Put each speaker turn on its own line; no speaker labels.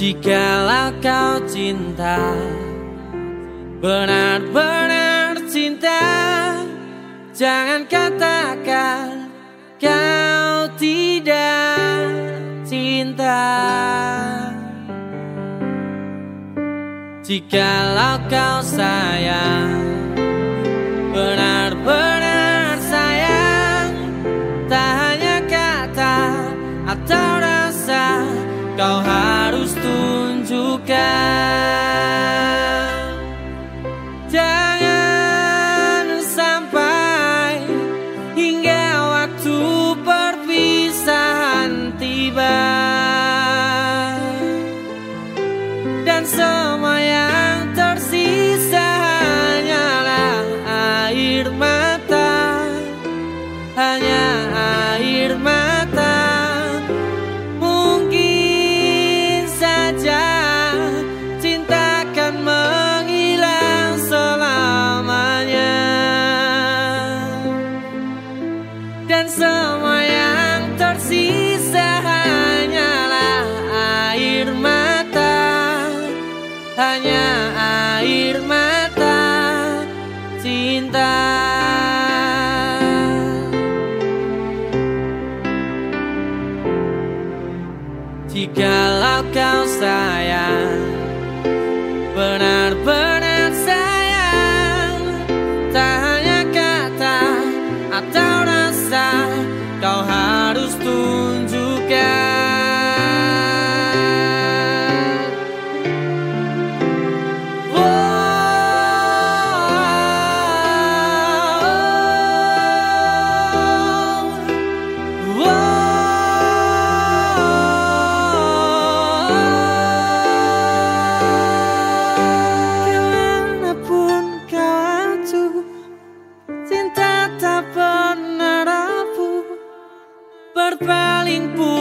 Jikalau kau cinta Benar-benar cinta Jangan katakan Kau tidak cinta. Jikalau kau sayang Benar-benar sayang Tak hanya kata atau rasa Kau harus Hanya air mata cinta. Jikalau kau sayang Cinta tak